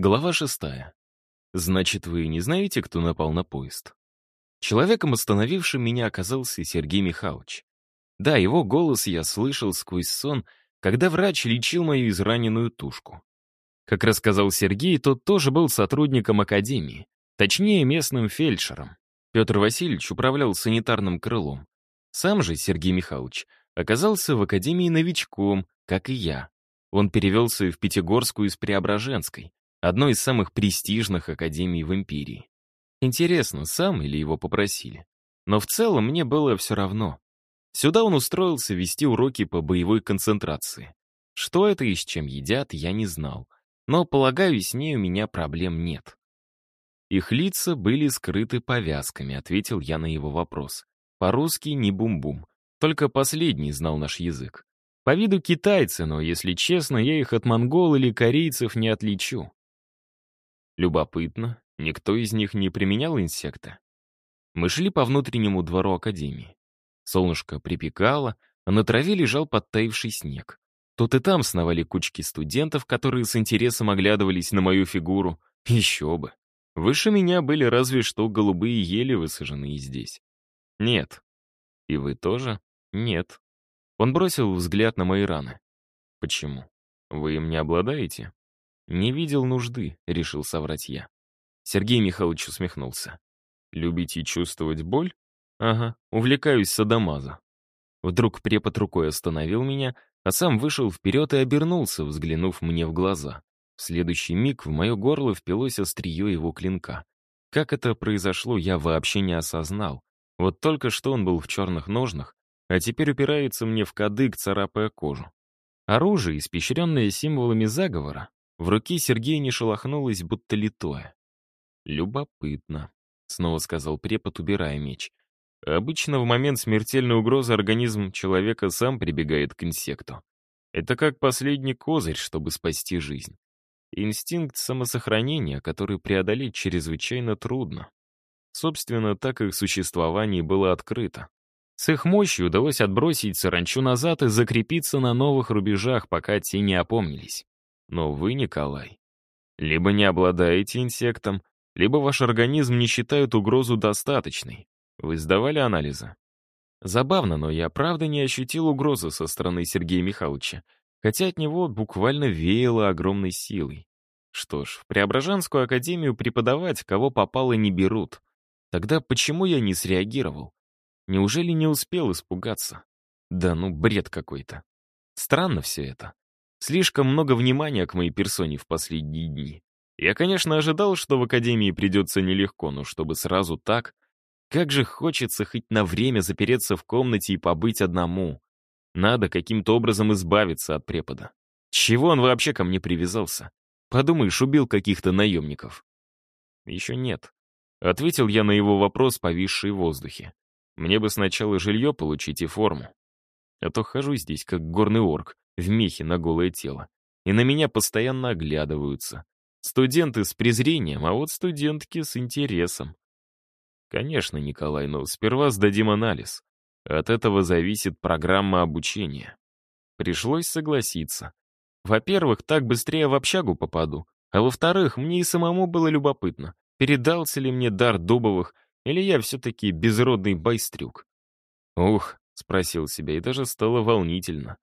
Глава шестая. Значит, вы не знаете, кто напал на поезд? Человеком, остановившим меня, оказался Сергей Михайлович. Да, его голос я слышал сквозь сон, когда врач лечил мою израненную тушку. Как рассказал Сергей, тот тоже был сотрудником академии, точнее, местным фельдшером. Петр Васильевич управлял санитарным крылом. Сам же Сергей Михайлович оказался в академии новичком, как и я. Он перевелся в Пятигорскую из Преображенской, одной из самых престижных академий в империи. Интересно, сам или его попросили? Но в целом мне было все равно. Сюда он устроился вести уроки по боевой концентрации. Что это и с чем едят, я не знал. Но, полагаю, с ней у меня проблем нет. Их лица были скрыты повязками, ответил я на его вопрос. По-русски не бум-бум. Только последний знал наш язык. По виду китайцы, но, если честно, я их от монгол или корейцев не отличу. Любопытно, никто из них не применял инсекта. Мы шли по внутреннему двору академии. Солнышко припекало, а на траве лежал подтаивший снег. Тут и там сновали кучки студентов, которые с интересом оглядывались на мою фигуру. Еще бы. Выше меня были разве что голубые ели, высаженные здесь. Нет. И вы тоже? Нет. Он бросил взгляд на мои раны. Почему? Вы им не обладаете? «Не видел нужды», — решил соврать я. Сергей Михайлович усмехнулся. «Любите чувствовать боль?» «Ага, увлекаюсь садомаза». Вдруг препод рукой остановил меня, а сам вышел вперед и обернулся, взглянув мне в глаза. В следующий миг в мое горло впилось острие его клинка. Как это произошло, я вообще не осознал. Вот только что он был в черных ножнах, а теперь упирается мне в кадык, царапая кожу. Оружие, испещренное символами заговора, в руке Сергея не шелохнулось, будто литое. «Любопытно», — снова сказал препод, убирая меч. «Обычно в момент смертельной угрозы организм человека сам прибегает к инсекту. Это как последний козырь, чтобы спасти жизнь. Инстинкт самосохранения, который преодолеть чрезвычайно трудно. Собственно, так их существование было открыто. С их мощью удалось отбросить саранчу назад и закрепиться на новых рубежах, пока те не опомнились. Но вы, Николай, либо не обладаете инсектом, либо ваш организм не считает угрозу достаточной. Вы сдавали анализы? Забавно, но я правда не ощутил угрозы со стороны Сергея Михайловича, хотя от него буквально веяло огромной силой. Что ж, в Преображенскую академию преподавать кого попало не берут. Тогда почему я не среагировал? Неужели не успел испугаться? Да ну, бред какой-то. Странно все это. Слишком много внимания к моей персоне в последние дни. Я, конечно, ожидал, что в академии придется нелегко, но чтобы сразу так... Как же хочется хоть на время запереться в комнате и побыть одному. Надо каким-то образом избавиться от препода. Чего он вообще ко мне привязался? Подумаешь, убил каких-то наемников. Еще нет. Ответил я на его вопрос, повисший в воздухе. Мне бы сначала жилье получить и форму. А то хожу здесь, как горный орк, в мехе на голое тело. И на меня постоянно оглядываются. Студенты с презрением, а вот студентки с интересом. Конечно, Николай, но сперва сдадим анализ. От этого зависит программа обучения. Пришлось согласиться. Во-первых, так быстрее в общагу попаду. А во-вторых, мне и самому было любопытно, передался ли мне дар Дубовых, или я все-таки безродный байстрюк. Ух, спросил себя, и даже стало волнительно.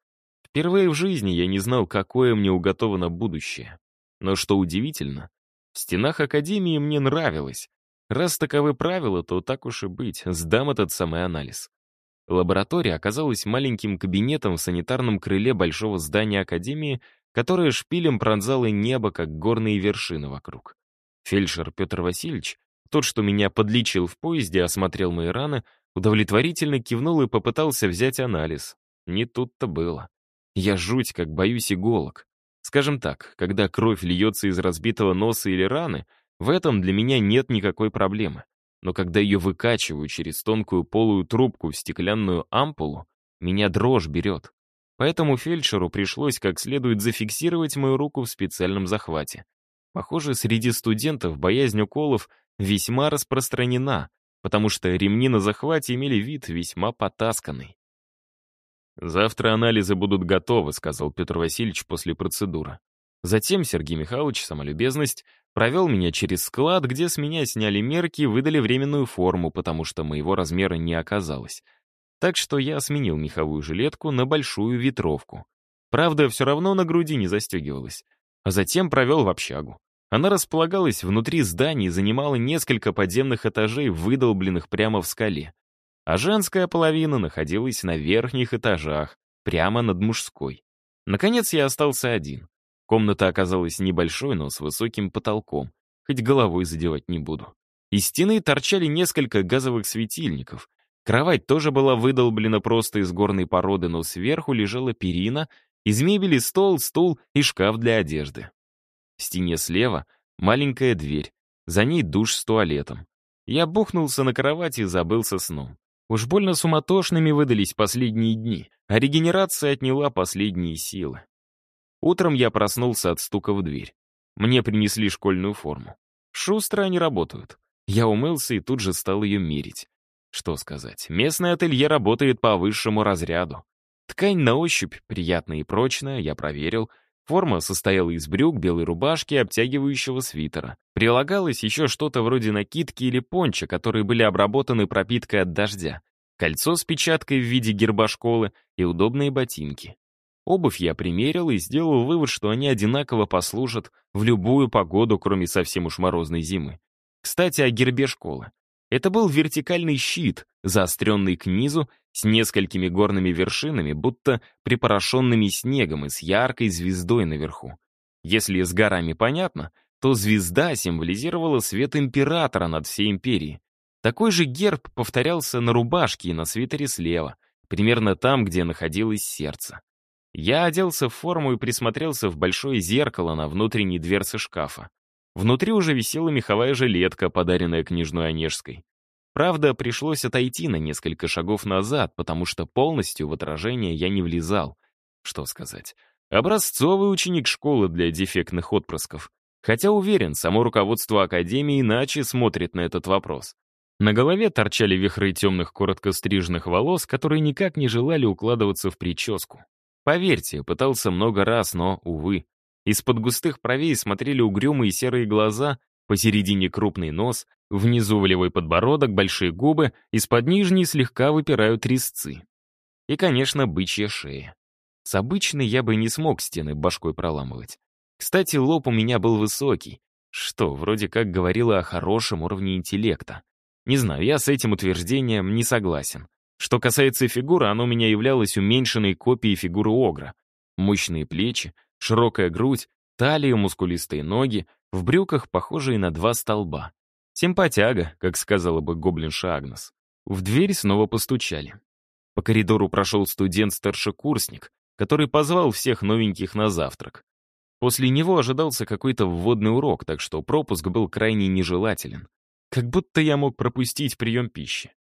Впервые в жизни я не знал, какое мне уготовано будущее. Но что удивительно, в стенах Академии мне нравилось. Раз таковы правила, то так уж и быть, сдам этот самый анализ. Лаборатория оказалась маленьким кабинетом в санитарном крыле большого здания Академии, которое шпилем пронзало небо, как горные вершины вокруг. Фельдшер Петр Васильевич, тот, что меня подлечил в поезде, осмотрел мои раны, удовлетворительно кивнул и попытался взять анализ. Не тут-то было. Я жуть как боюсь иголок. Скажем так, когда кровь льется из разбитого носа или раны, в этом для меня нет никакой проблемы. Но когда ее выкачиваю через тонкую полую трубку в стеклянную ампулу, меня дрожь берет. Поэтому фельдшеру пришлось как следует зафиксировать мою руку в специальном захвате. Похоже, среди студентов боязнь уколов весьма распространена, потому что ремни на захвате имели вид весьма потасканный. «Завтра анализы будут готовы», — сказал Петр Васильевич после процедуры. Затем Сергей Михайлович, самолюбезность, провел меня через склад, где с меня сняли мерки и выдали временную форму, потому что моего размера не оказалось. Так что я сменил меховую жилетку на большую ветровку. Правда, все равно на груди не застегивалась. А затем провел в общагу. Она располагалась внутри здания и занимала несколько подземных этажей, выдолбленных прямо в скале. А женская половина находилась на верхних этажах, прямо над мужской. Наконец я остался один. Комната оказалась небольшой, но с высоким потолком, хоть головой задевать не буду. Из стены торчали несколько газовых светильников. Кровать тоже была выдолблена просто из горной породы, но сверху лежала перина, из мебели стол, стул и шкаф для одежды. В стене слева маленькая дверь, за ней душ с туалетом. Я бухнулся на кровати и забылся сном. Уж больно суматошными выдались последние дни, а регенерация отняла последние силы. Утром я проснулся от стука в дверь. Мне принесли школьную форму. Шустро они работают. Я умылся и тут же стал ее мерить. Что сказать, местное ателье работает по высшему разряду. Ткань на ощупь приятная и прочная, я проверил — Форма состояла из брюк, белой рубашки и обтягивающего свитера. Прилагалось еще что-то вроде накидки или понча, которые были обработаны пропиткой от дождя. Кольцо с печаткой в виде герба школы и удобные ботинки. Обувь я примерил и сделал вывод, что они одинаково послужат в любую погоду, кроме совсем уж морозной зимы. Кстати, о гербе школы. Это был вертикальный щит, заостренный к низу, с несколькими горными вершинами, будто припорошенными снегом и с яркой звездой наверху. Если с горами понятно, то звезда символизировала свет императора над всей империей. Такой же герб повторялся на рубашке и на свитере слева, примерно там, где находилось сердце. Я оделся в форму и присмотрелся в большое зеркало на внутренней дверце шкафа. Внутри уже висела меховая жилетка, подаренная княжной Онежской. Правда, пришлось отойти на несколько шагов назад, потому что полностью в отражение я не влезал. Что сказать? Образцовый ученик школы для дефектных отпрысков. Хотя уверен, само руководство Академии иначе смотрит на этот вопрос. На голове торчали вихры темных коротко стриженных волос, которые никак не желали укладываться в прическу. Поверьте, пытался много раз, но, увы. Из-под густых бровей смотрели угрюмые серые глаза, посередине крупный нос, внизу волевой подбородок, большие губы, из-под нижней слегка выпирают резцы. И, конечно, бычья шея. С обычной я бы не смог стены башкой проламывать. Кстати, лоб у меня был высокий, что вроде как говорило о хорошем уровне интеллекта. Не знаю, я с этим утверждением не согласен. Что касается фигуры, она у меня являлась уменьшенной копией фигуры Огра. Мощные плечи, Широкая грудь, талия, мускулистые ноги, в брюках, похожие на два столба. Симпатяга, как сказала бы гоблинша Агнес. В дверь снова постучали. По коридору прошел студент-старшекурсник, который позвал всех новеньких на завтрак. После него ожидался какой-то вводный урок, так что пропуск был крайне нежелателен. Как будто я мог пропустить прием пищи.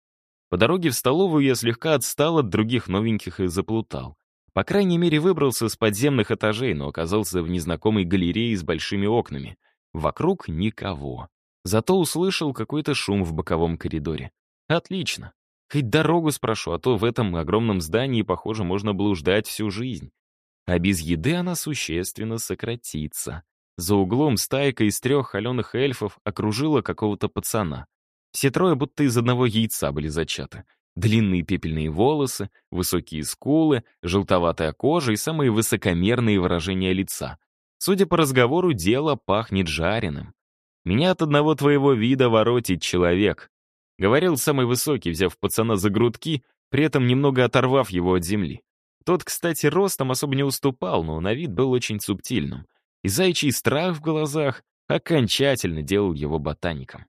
По дороге в столовую я слегка отстал от других новеньких и заплутал. По крайней мере, выбрался с подземных этажей, но оказался в незнакомой галерее с большими окнами. Вокруг никого. Зато услышал какой-то шум в боковом коридоре. Отлично. Хоть дорогу спрошу, а то в этом огромном здании, похоже, можно блуждать всю жизнь. А без еды она существенно сократится. За углом стайка из трех холеных эльфов окружила какого-то пацана. Все трое будто из одного яйца были зачаты. Длинные пепельные волосы, высокие скулы, желтоватая кожа и самые высокомерные выражения лица. Судя по разговору, дело пахнет жареным. «Меня от одного твоего вида воротит человек», — говорил самый высокий, взяв пацана за грудки, при этом немного оторвав его от земли. Тот, кстати, ростом особо не уступал, но на вид был очень субтильным. И зайчий страх в глазах окончательно делал его ботаником.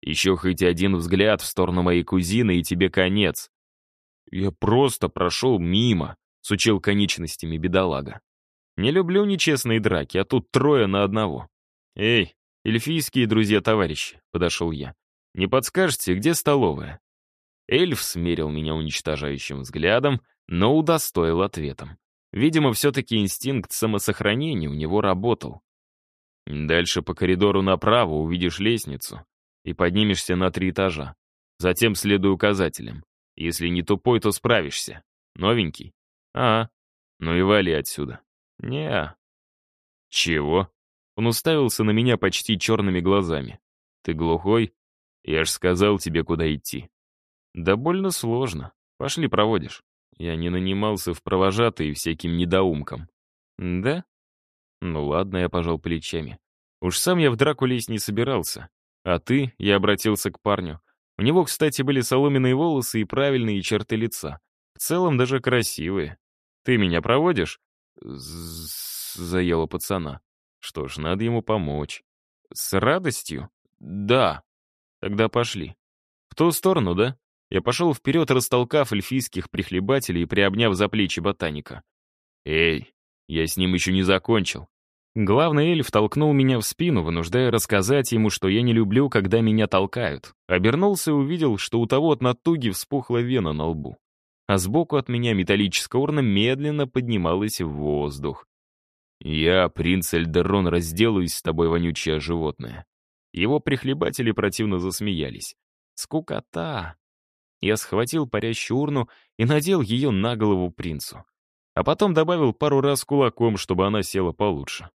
Еще хоть один взгляд в сторону моей кузины, и тебе конец. Я просто прошел мимо, сучил конечностями бедолага. Не люблю нечестные драки, а тут трое на одного. Эй, эльфийские друзья-товарищи, подошел я. Не подскажете, где столовая? Эльф смерил меня уничтожающим взглядом, но удостоил ответом. Видимо, все-таки инстинкт самосохранения у него работал. Дальше по коридору направо увидишь лестницу и поднимешься на три этажа. Затем следуй указателям. Если не тупой, то справишься. Новенький? А, ну и вали отсюда. не -а. «Чего?» Он уставился на меня почти черными глазами. «Ты глухой? Я ж сказал тебе, куда идти». «Да больно сложно. Пошли, проводишь». Я не нанимался в провожатые всяким недоумкам. «Да?» «Ну ладно», я пожал плечами. Уж сам я в драку лезть не собирался. А ты, я обратился к парню. У него, кстати, были соломенные волосы и правильные черты лица. В целом даже красивые. Ты меня проводишь? Заело пацана. Что ж, надо ему помочь. С радостью? Да. Тогда пошли. В ту сторону, да? Я пошел вперед, растолкав эльфийских прихлебателей и приобняв за плечи ботаника. «Эй, я с ним еще не закончил». Главный эльф толкнул меня в спину, вынуждая рассказать ему, что я не люблю, когда меня толкают. Обернулся и увидел, что у того от натуги вспухла вена на лбу. А сбоку от меня металлическая урна медленно поднималась в воздух. «Я, принц Эльдерон, разделаюсь с тобой, вонючее животное». Его прихлебатели противно засмеялись. «Скукота!» Я схватил парящую урну и надел ее на голову принцу. А потом добавил пару раз кулаком, чтобы она села получше.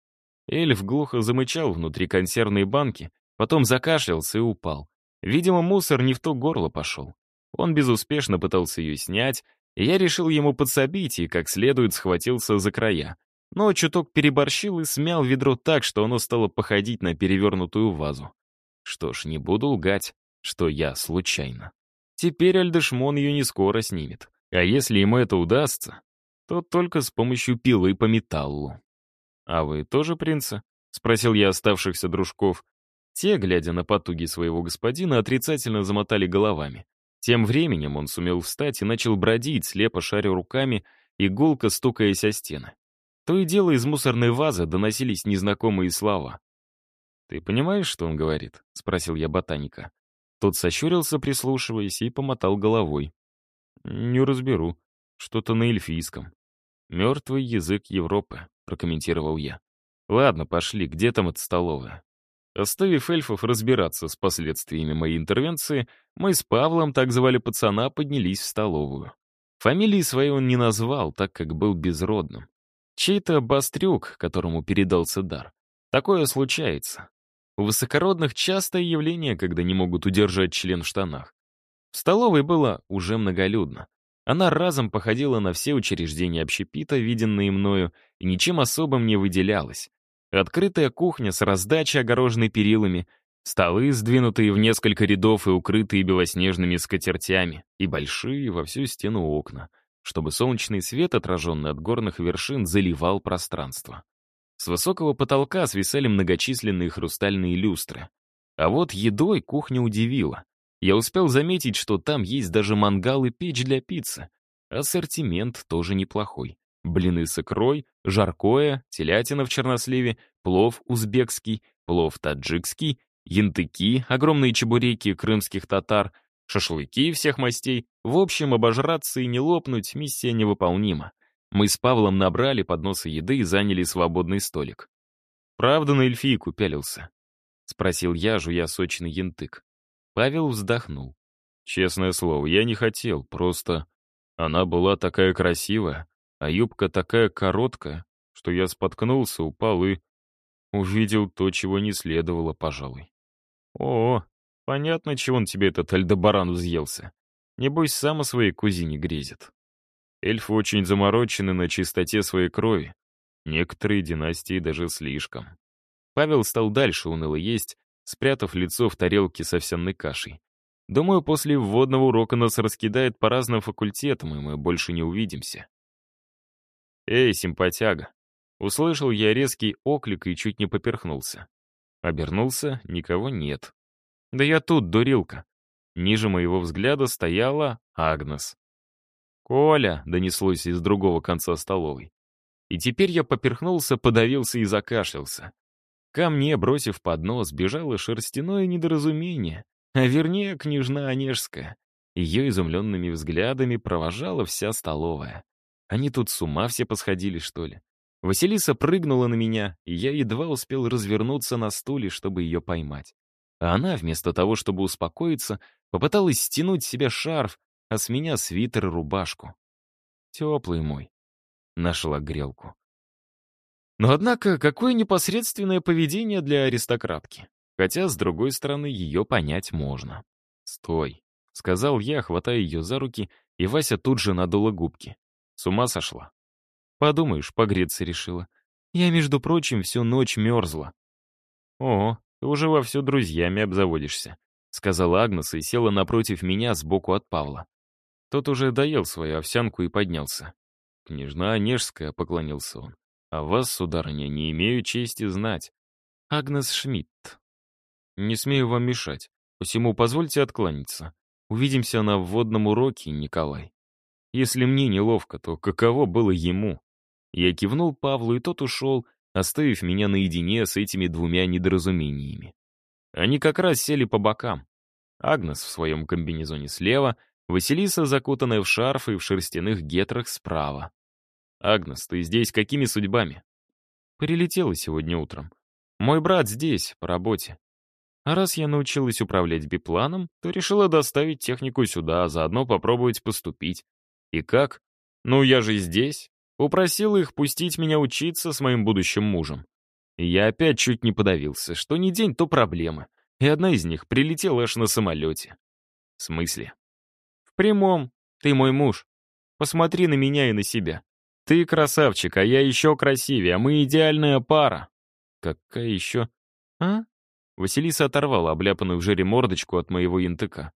Эльф глухо замычал внутри консервной банки, потом закашлялся и упал. Видимо, мусор не в то горло пошел. Он безуспешно пытался ее снять, и я решил ему подсобить и как следует схватился за края. Но чуток переборщил и смял ведро так, что оно стало походить на перевернутую вазу. Что ж, не буду лгать, что я случайно. Теперь Альдешмон ее не скоро снимет. А если ему это удастся, то только с помощью пилы по металлу. «А вы тоже принца?» — спросил я оставшихся дружков. Те, глядя на потуги своего господина, отрицательно замотали головами. Тем временем он сумел встать и начал бродить, слепо шаря руками и гулко стукаясь о стены. То и дело из мусорной вазы доносились незнакомые слова. «Ты понимаешь, что он говорит?» — спросил я ботаника. Тот сощурился, прислушиваясь, и помотал головой. «Не разберу. Что-то на эльфийском. Мертвый язык Европы», — прокомментировал я. «Ладно, пошли, где там эта столовая?» Оставив эльфов разбираться с последствиями моей интервенции, мы с Павлом, так звали пацана, поднялись в столовую. Фамилии своей он не назвал, так как был безродным. Чей-то бастрюк, которому передался дар. Такое случается. У высокородных частое явление, когда не могут удержать член в штанах. В столовой было уже многолюдно. Она разом походила на все учреждения общепита, виденные мною, и ничем особым не выделялась. Открытая кухня с раздачей, огороженной перилами, столы, сдвинутые в несколько рядов и укрытые белоснежными скатертями, и большие во всю стену окна, чтобы солнечный свет, отраженный от горных вершин, заливал пространство. С высокого потолка свисали многочисленные хрустальные люстры. А вот едой кухня удивила. Я успел заметить, что там есть даже мангал и печь для пиццы. Ассортимент тоже неплохой. Блины с икрой, жаркое, телятина в черносливе, плов узбекский, плов таджикский, янтыки, огромные чебуреки крымских татар, шашлыки всех мастей. В общем, обожраться и не лопнуть миссия невыполнима. Мы с Павлом набрали подносы еды и заняли свободный столик. «Правда на эльфийку пялился?» — спросил я, жуя сочный янтык. Павел вздохнул. «Честное слово, я не хотел, просто она была такая красивая, а юбка такая короткая, что я споткнулся, упал и увидел то, чего не следовало, пожалуй. О, понятно, чего он тебе этот Альдебаран взъелся. Небось, сам о своей кузине грезит. Эльфы очень заморочены на чистоте своей крови. Некоторые династии даже слишком. Павел стал дальше уныло есть, спрятав лицо в тарелке с овсяной кашей. Думаю, после вводного урока нас раскидает по разным факультетам, и мы больше не увидимся. «Эй, симпатяга!» Услышал я резкий оклик и чуть не поперхнулся. Обернулся, никого нет. «Да я тут, дурилка!» Ниже моего взгляда стояла Агнес. «Коля!» — донеслось из другого конца столовой. И теперь я поперхнулся, подавился и закашлялся. Ко мне, бросив поднос, бежало шерстяное недоразумение, а вернее, княжна Онежская. Ее изумленными взглядами провожала вся столовая. Они тут с ума все посходили, что ли? Василиса прыгнула на меня, и я едва успел развернуться на стуле, чтобы ее поймать. А она, вместо того, чтобы успокоиться, попыталась стянуть с себя шарф, а с меня свитер и рубашку. Теплый мой. Нашла грелку. Но однако, какое непосредственное поведение для аристократки. Хотя, с другой стороны, ее понять можно. «Стой», — сказал я, хватая ее за руки, и Вася тут же надула губки. С ума сошла. Подумаешь, погреться решила. Я, между прочим, всю ночь мерзла. «О, ты уже вовсю друзьями обзаводишься», — сказала Агнес и села напротив меня сбоку от Павла. Тот уже доел свою овсянку и поднялся. «Княжна Онежская», — поклонился он. «А вас, сударыня, не имею чести знать. Агнес Шмидт. Не смею вам мешать, посему позвольте откланяться. Увидимся на вводном уроке, Николай. Если мне неловко, то каково было ему?» Я кивнул Павлу, и тот ушел, оставив меня наедине с этими двумя недоразумениями. Они как раз сели по бокам. Агнес в своем комбинезоне слева, Василиса, закутанная в шарф и в шерстяных гетрах справа. «Агнес, ты здесь какими судьбами?» «Прилетела сегодня утром. Мой брат здесь, по работе. А раз я научилась управлять бипланом, то решила доставить технику сюда, а заодно попробовать поступить. И как? Ну, я же здесь. Упросила их пустить меня учиться с моим будущим мужем. И я опять чуть не подавился. Что ни день, то проблемы. И одна из них прилетела аж на самолете. В смысле? В прямом. Ты мой муж. Посмотри на меня и на себя. Ты красавчик, а я еще красивее, а мы идеальная пара. Какая еще? А? Василиса оторвала обляпанную в жире мордочку от моего янтыка.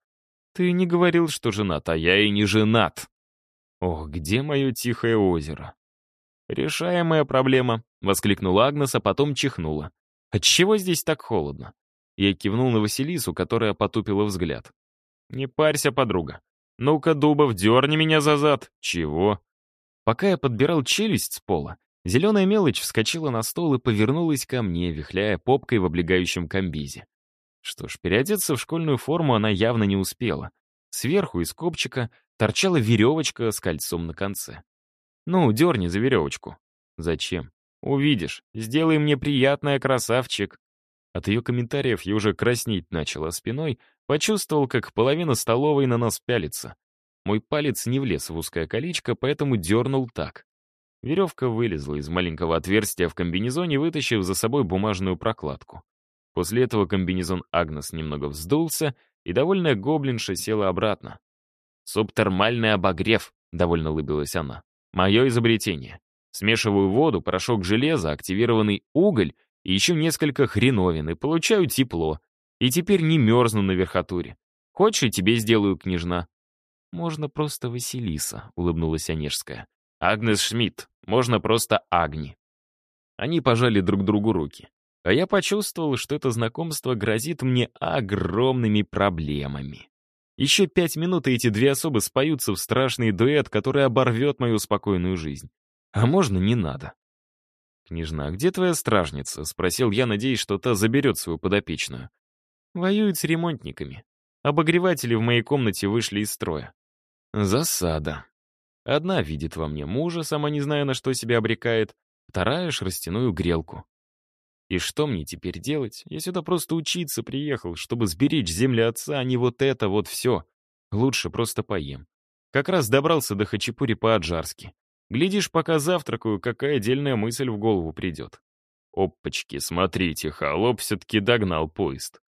Ты не говорил, что женат, а я и не женат. Ох, где мое тихое озеро? «Решаемая проблема», — воскликнула Агнес, а потом чихнула. «Отчего здесь так холодно?» Я кивнул на Василису, которая потупила взгляд. «Не парься, подруга. Ну-ка, Дубов, дерни меня за зад». «Чего?» Пока я подбирал челюсть с пола, зеленая мелочь вскочила на стол и повернулась ко мне, вихляя попкой в облегающем комбизе. Что ж, переодеться в школьную форму она явно не успела. Сверху из копчика торчала веревочка с кольцом на конце. «Ну, дерни за веревочку». «Зачем?» «Увидишь. Сделай мне приятное, красавчик». От ее комментариев я уже краснеть начала спиной, почувствовал, как половина столовой на нас пялится. Мой палец не влез в узкое колечко, поэтому дернул так. Веревка вылезла из маленького отверстия в комбинезоне, вытащив за собой бумажную прокладку. После этого комбинезон Агнес немного вздулся, и довольная гоблинша села обратно. «Субтермальный обогрев», — довольно улыбилась она. «Мое изобретение. Смешиваю воду, порошок железа, активированный уголь и еще несколько хреновин, и получаю тепло. И теперь не мерзну на верхотуре. Хочешь, и тебе сделаю, княжна?» «Можно просто Василиса», — улыбнулась Онежская. «Агнес Шмидт. Можно просто Агни». Они пожали друг другу руки. А я почувствовал, что это знакомство грозит мне огромными проблемами. Еще пять минут, и эти две особы споются в страшный дуэт, который оборвет мою спокойную жизнь. А можно не надо. «Княжна, где твоя стражница?» — спросил я, надеясь, что та заберет свою подопечную. «Воюет с ремонтниками. Обогреватели в моей комнате вышли из строя». «Засада. Одна видит во мне мужа, сама не зная, на что себя обрекает, вторая — шерстяную грелку. И что мне теперь делать? Я сюда просто учиться приехал, чтобы сберечь земли отца, а не вот это вот все. Лучше просто поем. Как раз добрался до хачапури по-аджарски. Глядишь, пока завтракаю, какая отдельная мысль в голову придет. Опачки, смотрите, холоп все-таки догнал поезд.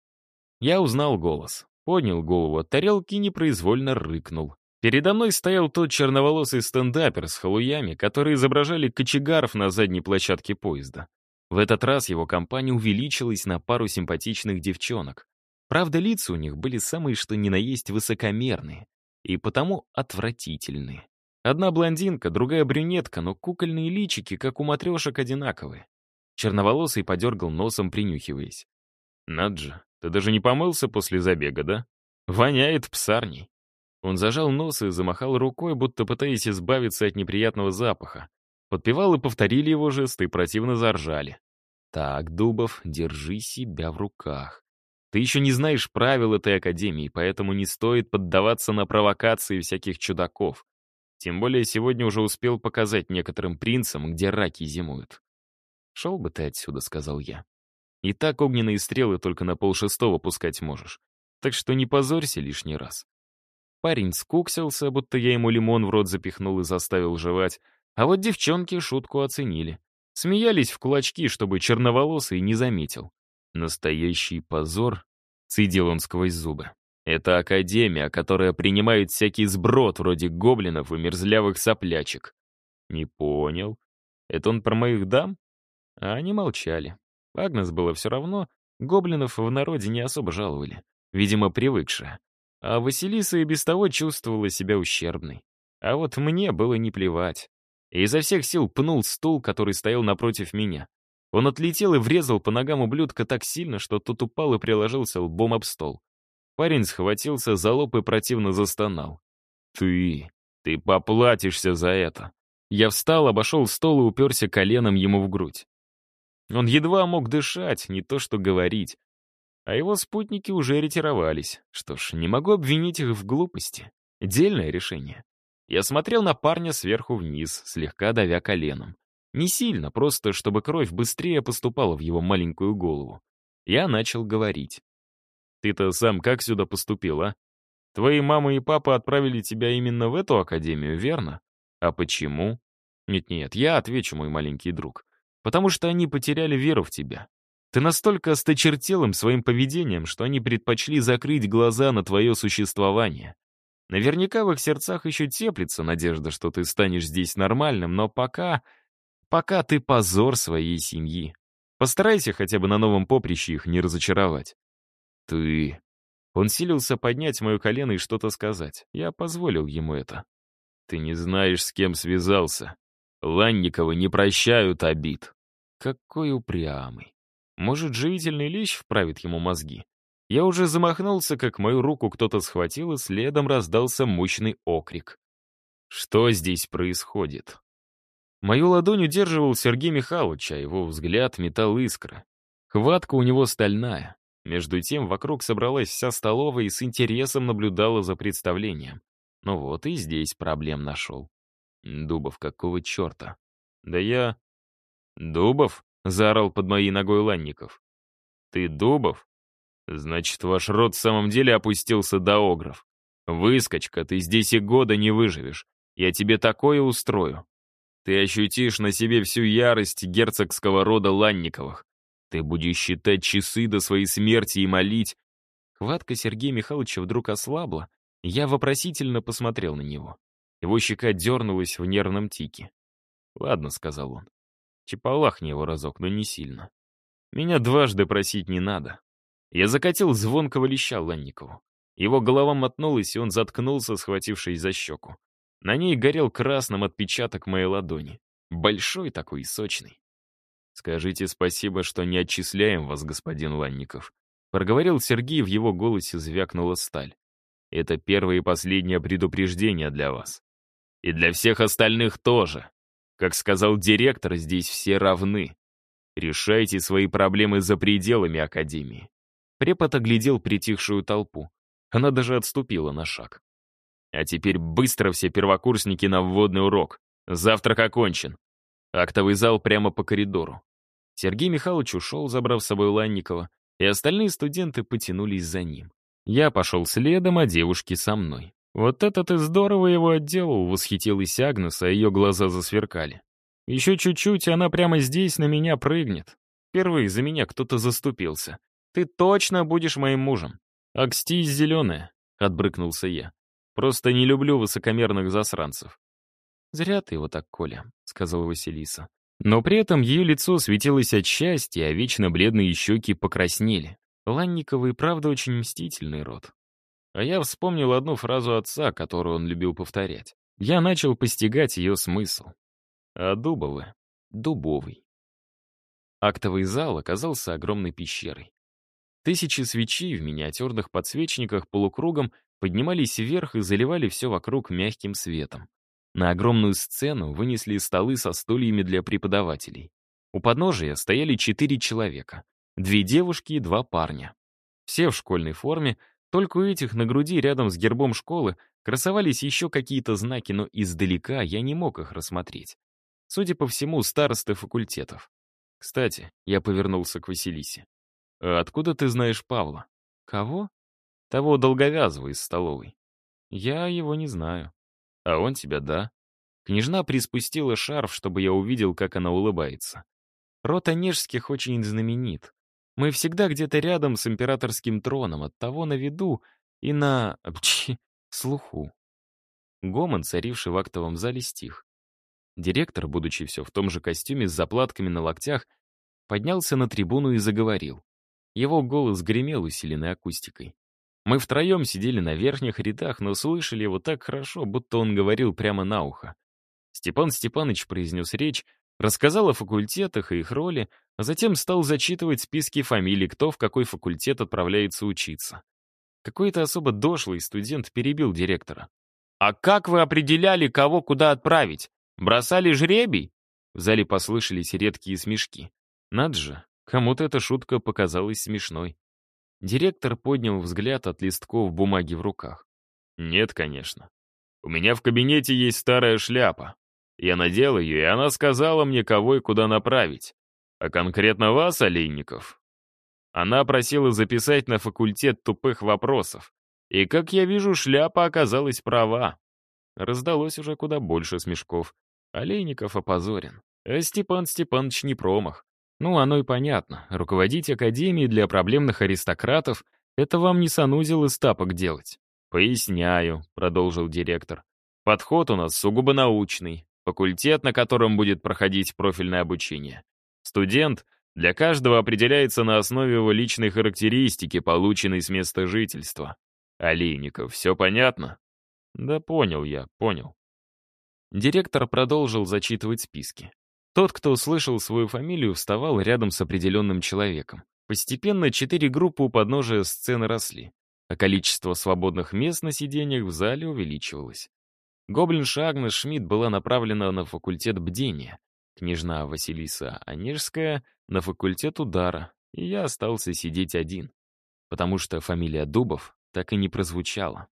Я узнал голос. Поднял голову от тарелки и непроизвольно рыкнул. Передо мной стоял тот черноволосый стендапер с халуями, которые изображали кочегаров на задней площадке поезда. В этот раз его компания увеличилась на пару симпатичных девчонок. Правда, лица у них были самые что ни на есть высокомерные и потому отвратительные. Одна блондинка, другая брюнетка, но кукольные личики, как у матрешек, одинаковые. Черноволосый подергал носом, принюхиваясь. «Наджа, ты даже не помылся после забега, да? Воняет псарней». Он зажал нос и замахал рукой, будто пытаясь избавиться от неприятного запаха. Подпевалы повторили его жесты и противно заржали. «Так, Дубов, держи себя в руках. Ты еще не знаешь правил этой академии, поэтому не стоит поддаваться на провокации всяких чудаков. Тем более сегодня уже успел показать некоторым принцам, где раки зимуют. «Шел бы ты отсюда», — сказал я. «И так огненные стрелы только на полшестого пускать можешь. Так что не позорься лишний раз». Парень скуксился, будто я ему лимон в рот запихнул и заставил жевать, а вот девчонки шутку оценили. Смеялись в кулачки, чтобы черноволосый не заметил. Настоящий позор, цедил он сквозь зубы. Это академия, которая принимает всякий сброд вроде гоблинов и мерзлявых соплячек. Не понял. Это он про моих дам? А они молчали. Агнес было все равно, гоблинов в народе не особо жаловали, видимо, привыкшая. А Василиса и без того чувствовала себя ущербной. А вот мне было не плевать. И изо всех сил пнул стул, который стоял напротив меня. Он отлетел и врезал по ногам ублюдка так сильно, что тот упал и приложился лбом об стол. Парень схватился за лоб и противно застонал. «Ты... ты поплатишься за это!» Я встал, обошел стол и уперся коленом ему в грудь. Он едва мог дышать, не то что говорить. А его спутники уже ретировались. Что ж, не могу обвинить их в глупости. Дельное решение. Я смотрел на парня сверху вниз, слегка давя коленом. Не сильно, просто чтобы кровь быстрее поступала в его маленькую голову. Я начал говорить. «Ты-то сам как сюда поступил, а? Твои мама и папа отправили тебя именно в эту академию, верно? А почему? Нет-нет, я отвечу, мой маленький друг. Потому что они потеряли веру в тебя. Ты настолько осточертел им своим поведением, что они предпочли закрыть глаза на твое существование. Наверняка в их сердцах еще теплится надежда, что ты станешь здесь нормальным, но пока... Пока ты позор своей семьи. Постарайся хотя бы на новом поприще их не разочаровать. Ты... Он силился поднять мое колено и что-то сказать. Я позволил ему это. Ты не знаешь, с кем связался. Ланникова не прощают обид. Какой упрямый. Может, живительный лещ вправит ему мозги? Я уже замахнулся, как мою руку кто-то схватил, и следом раздался мощный окрик. Что здесь происходит? Мою ладонь удерживал Сергей Михайлович, а его взгляд метал искры. Хватка у него стальная. Между тем, вокруг собралась вся столовая и с интересом наблюдала за представлением. Ну вот и здесь проблем нашел. Дубов, какого черта? Да я... Дубов? Заорал под моей ногой Ланников. Ты Дубов? Значит, ваш род в самом деле опустился до огров. Выскочка, ты здесь и года не выживешь. Я тебе такое устрою. Ты ощутишь на себе всю ярость герцогского рода Ланниковых. Ты будешь считать часы до своей смерти и молить. Хватка Сергея Михайловича вдруг ослабла, я вопросительно посмотрел на него. Его щека дернулась в нервном тике. «Ладно», — сказал он. «Чепалахни его разок, но не сильно. Меня дважды просить не надо». Я закатил звонкого леща Ланникову. Его голова мотнулась, и он заткнулся, схватившись за щеку. На ней горел красным отпечаток моей ладони. Большой такой и сочный. «Скажите спасибо, что не отчисляем вас, господин Ланников», — проговорил Сергей, в его голосе звякнула сталь. Это первое и последнее предупреждение для вас. И для всех остальных тоже. Как сказал директор, здесь все равны. Решайте свои проблемы за пределами Академии. Препод оглядел притихшую толпу. Она даже отступила на шаг. А теперь быстро все первокурсники на вводный урок. Завтрак окончен. Актовый зал прямо по коридору. Сергей Михайлович ушел, забрав с собой Ланникова, и остальные студенты потянулись за ним. Я пошел следом, а девушки со мной. «Вот это ты здорово его отделал», — восхитилась Агнес, а ее глаза засверкали. «Еще чуть-чуть, и она прямо здесь на меня прыгнет. Впервые за меня кто-то заступился. Ты точно будешь моим мужем». «Акстись зеленая», — отбрыкнулся я. «Просто не люблю высокомерных засранцев». «Зря ты его так, Коля», — сказала Василиса. Но при этом ее лицо светилось от счастья, а вечно бледные щеки покраснели. Ланниковый, правда, очень мстительный род. А я вспомнил одну фразу отца, которую он любил повторять. Я начал постигать ее смысл. А Дубовы — дубовый. Актовый зал оказался огромной пещерой. Тысячи свечей в миниатюрных подсвечниках полукругом поднимались вверх и заливали все вокруг мягким светом. На огромную сцену вынесли столы со стульями для преподавателей. У подножия стояли четыре человека. Две девушки и два парня. Все в школьной форме, только у этих на груди рядом с гербом школы красовались еще какие-то знаки, но издалека я не мог их рассмотреть. Судя по всему, старосты факультетов. Кстати, я повернулся к Василисе. «А откуда ты знаешь Павла?» «Кого?» «Того долговязого из столовой». «Я его не знаю». «А он тебя, да?» Княжна приспустила шарф, чтобы я увидел, как она улыбается. Род Онежских очень знаменит. Мы всегда где-то рядом с императорским троном, от того на виду и на... Пчи, слуху. Гомон, царивший в актовом зале, стих. Директор, будучи все в том же костюме с заплатками на локтях, поднялся на трибуну и заговорил. Его голос гремел усиленной акустикой. Мы втроем сидели на верхних рядах, но слышали его так хорошо, будто он говорил прямо на ухо. Степан Степанович произнес речь, рассказал о факультетах и их роли, а затем стал зачитывать списки фамилий, кто в какой факультет отправляется учиться. Какой-то особо дошлый студент перебил директора. «А как вы определяли, кого куда отправить? Бросали жребий?» В зале послышались редкие смешки. Над же, кому-то эта шутка показалась смешной. Директор поднял взгляд от листков бумаги в руках. «Нет, конечно. У меня в кабинете есть старая шляпа. Я надел ее, и она сказала мне, кого и куда направить. А конкретно вас, Олейников. Она просила записать на факультет тупых вопросов. И, как я вижу, шляпа оказалась права. Раздалось уже куда больше смешков. Олейников опозорен. А Степан Степанович не промах. Ну, оно и понятно. Руководить академией для проблемных аристократов — это вам не санузел из тапок делать. «Поясняю», — продолжил директор. «Подход у нас сугубо научный, факультет, на котором будет проходить профильное обучение. Студент для каждого определяется на основе его личной характеристики, полученной с места жительства. Олейников, все понятно? Да понял я, понял. Директор продолжил зачитывать списки. Тот, кто услышал свою фамилию, вставал рядом с определенным человеком. Постепенно четыре группы у подножия сцены росли, а количество свободных мест на сиденьях в зале увеличивалось. Гоблинша Агнес Шмидт была направлена на факультет бдения, княжна Василиса Онежская — на факультет удара, и я остался сидеть один, потому что фамилия Дубов так и не прозвучала.